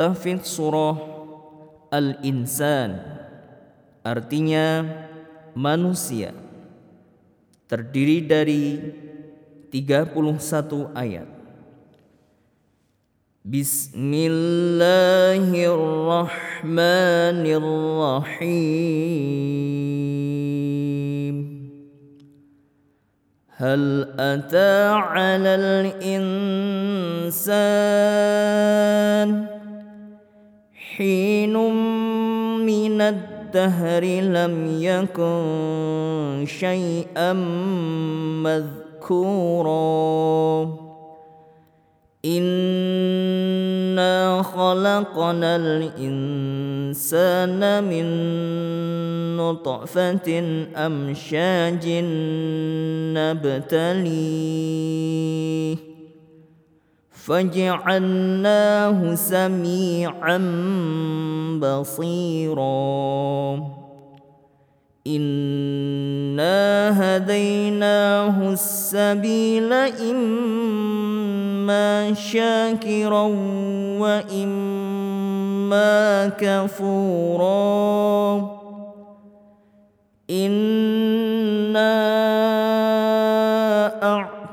Tahfidz surah Al-Insan artinya manusia terdiri dari 31 ayat. Bismillahirrahmanirrahim. هل أتى على الإنسان حين من الدهر لم يكن شيئا مذكورا. انا خلقنا الانسان من نطفه امشاج نبتليه. فجعلناه سميعا بصيرا. انا هديناه السبيل اما شاكرا واما كفورا. إِنَّا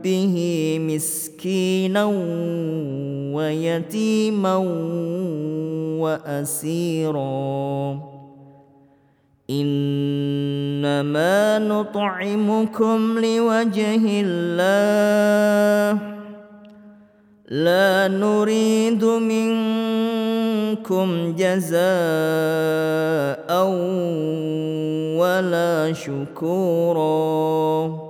ربه مسكينا ويتيما وأسيرا. إنما نطعمكم لوجه الله. لا نريد منكم جزاء ولا شكورا.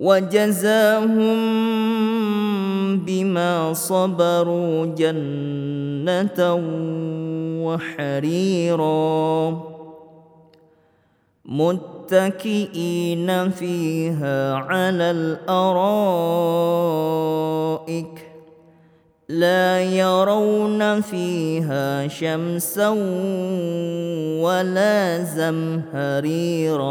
وجزاهم بما صبروا جنة وحريرا. متكئين فيها على الأرائك لا يرون فيها شمسا ولا زمهريرا.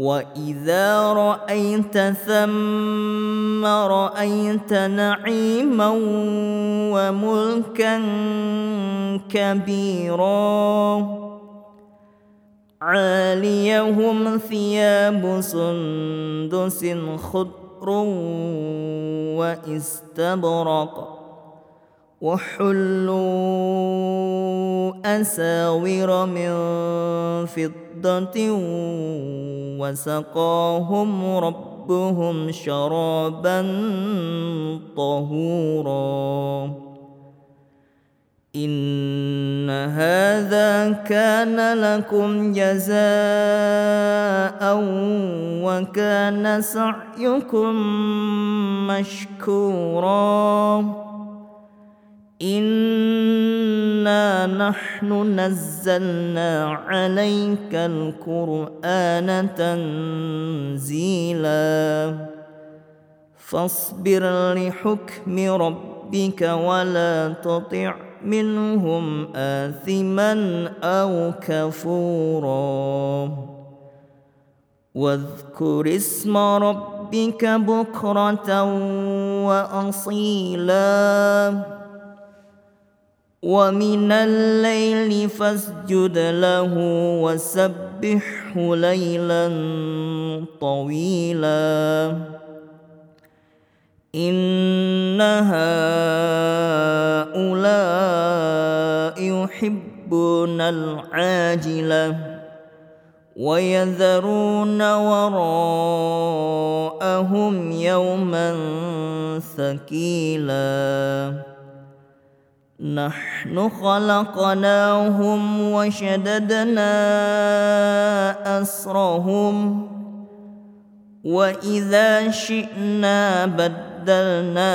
واذا رايت ثم رايت نعيما وملكا كبيرا عاليهم ثياب سندس خضر واستبرق وحلوا أساور من فضة وسقاهم ربهم شرابا طهورا. إن هذا كان لكم جزاء وكان سعيكم مشكورا. انا نحن نزلنا عليك القران تنزيلا فاصبر لحكم ربك ولا تطع منهم اثما أو كفورا واذكر اسم ربك بكره واصيلا ومن الليل فاسجد له وسبحه ليلا طويلا. إن هؤلاء يحبون العاجلة ويذرون وراءهم يوما ثقيلا. نحن خلقناهم وشددنا أسرهم وإذا شئنا بدلنا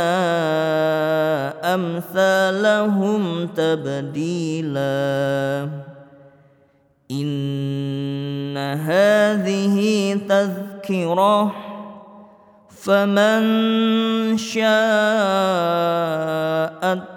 أمثالهم تبديلا. إن هذه تذكرة فمن شاء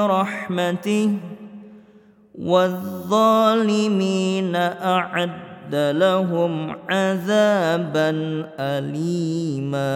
في رحمته والظالمين أعد لهم عذابا اليما.